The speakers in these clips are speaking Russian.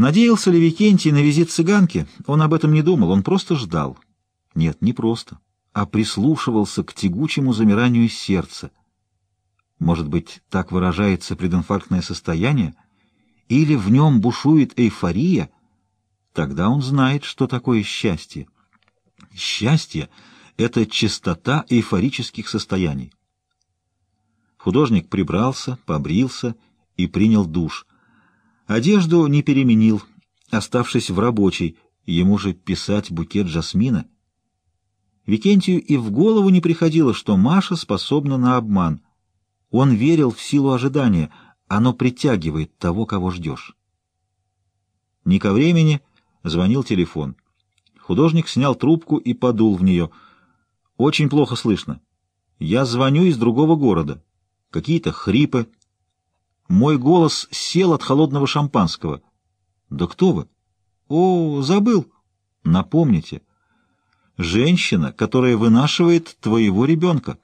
Надеялся ли Викентий на визит цыганки? Он об этом не думал, он просто ждал. Нет, не просто, а прислушивался к тягучему замиранию сердца. Может быть, так выражается прединфарктное состояние? Или в нем бушует эйфория? Тогда он знает, что такое счастье. Счастье — это чистота эйфорических состояний. Художник прибрался, побрился и принял душ. Одежду не переменил, оставшись в рабочей, ему же писать букет жасмина. Викентию и в голову не приходило, что Маша способна на обман. Он верил в силу ожидания, оно притягивает того, кого ждешь. Не ко времени звонил телефон. Художник снял трубку и подул в нее. «Очень плохо слышно. Я звоню из другого города. Какие-то хрипы. Мой голос сел от холодного шампанского. Да кто вы? О, забыл. Напомните. Женщина, которая вынашивает твоего ребенка.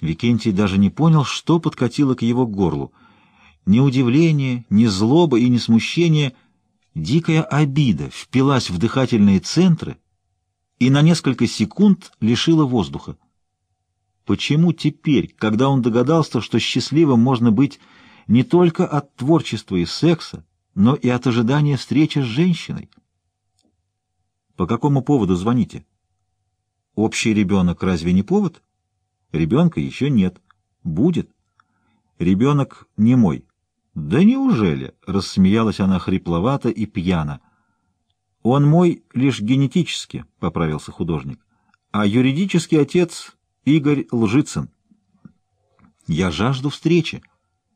Викентий даже не понял, что подкатило к его горлу. Ни удивление, ни злоба и ни смущение — Дикая обида впилась в дыхательные центры и на несколько секунд лишила воздуха. Почему теперь, когда он догадался, что счастливым можно быть не только от творчества и секса, но и от ожидания встречи с женщиной? По какому поводу звоните? Общий ребенок разве не повод? Ребенка еще нет. Будет. Ребенок не мой. «Да неужели?» — рассмеялась она хрипловато и пьяно. «Он мой лишь генетически», — поправился художник, «а юридический отец Игорь Лжицын». «Я жажду встречи».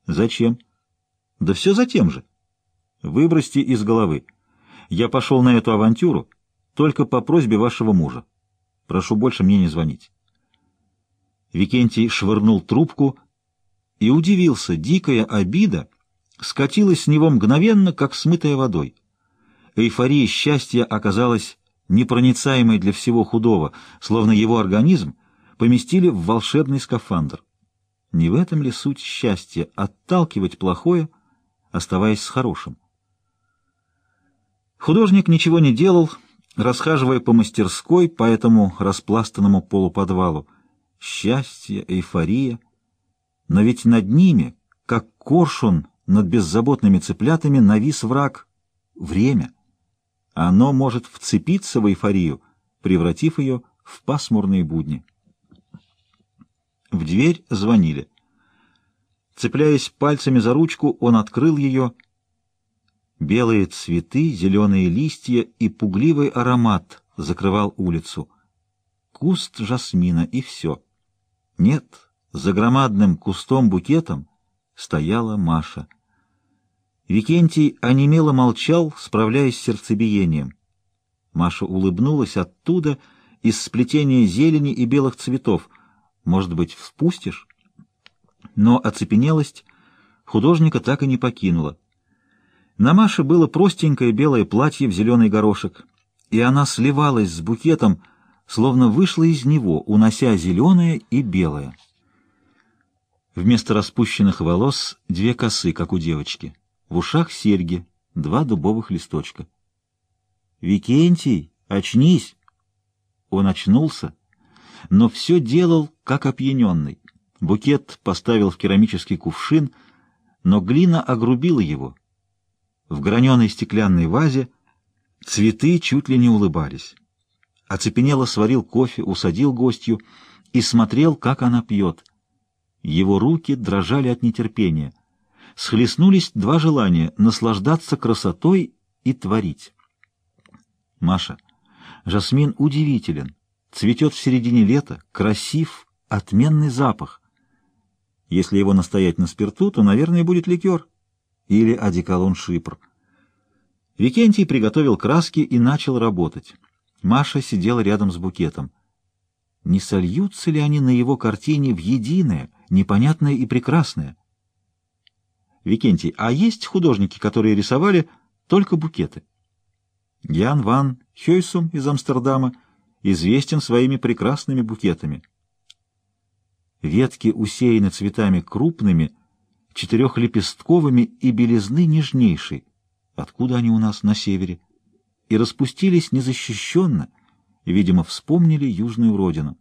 «Зачем?» «Да все за тем же». «Выбросьте из головы. Я пошел на эту авантюру только по просьбе вашего мужа. Прошу больше мне не звонить». Викентий швырнул трубку и удивился. Дикая обида — скатилась с него мгновенно, как смытая водой. Эйфория счастья оказалась непроницаемой для всего худого, словно его организм поместили в волшебный скафандр. Не в этом ли суть счастья — отталкивать плохое, оставаясь с хорошим? Художник ничего не делал, расхаживая по мастерской, по этому распластанному полуподвалу. Счастье, эйфория. Но ведь над ними, как коршун, над беззаботными цыплятами навис враг — время. Оно может вцепиться в эйфорию, превратив ее в пасмурные будни. В дверь звонили. Цепляясь пальцами за ручку, он открыл ее. Белые цветы, зеленые листья и пугливый аромат закрывал улицу. Куст жасмина и все. Нет, за громадным кустом-букетом стояла Маша. Викентий онемело молчал, справляясь с сердцебиением. Маша улыбнулась оттуда, из сплетения зелени и белых цветов. Может быть, вспустишь? Но оцепенелость художника так и не покинула. На Маше было простенькое белое платье в зеленый горошек, и она сливалась с букетом, словно вышла из него, унося зеленое и белое. Вместо распущенных волос две косы, как у девочки. В ушах серьги, два дубовых листочка. «Викентий, очнись!» Он очнулся, но все делал, как опьяненный. Букет поставил в керамический кувшин, но глина огрубила его. В граненой стеклянной вазе цветы чуть ли не улыбались. Оцепенело сварил кофе, усадил гостью и смотрел, как она пьет — его руки дрожали от нетерпения. Схлестнулись два желания — наслаждаться красотой и творить. Маша, жасмин удивителен. Цветет в середине лета, красив, отменный запах. Если его настоять на спирту, то, наверное, будет ликер. Или одеколон шипр. Викентий приготовил краски и начал работать. Маша сидела рядом с букетом. Не сольются ли они на его картине в единое, непонятное и прекрасное? Викентий, а есть художники, которые рисовали только букеты? Ян ван Хёйсум из Амстердама известен своими прекрасными букетами. Ветки усеяны цветами крупными, четырехлепестковыми и белизны нежнейшей. откуда они у нас на севере, и распустились незащищенно, видимо, вспомнили южную родину.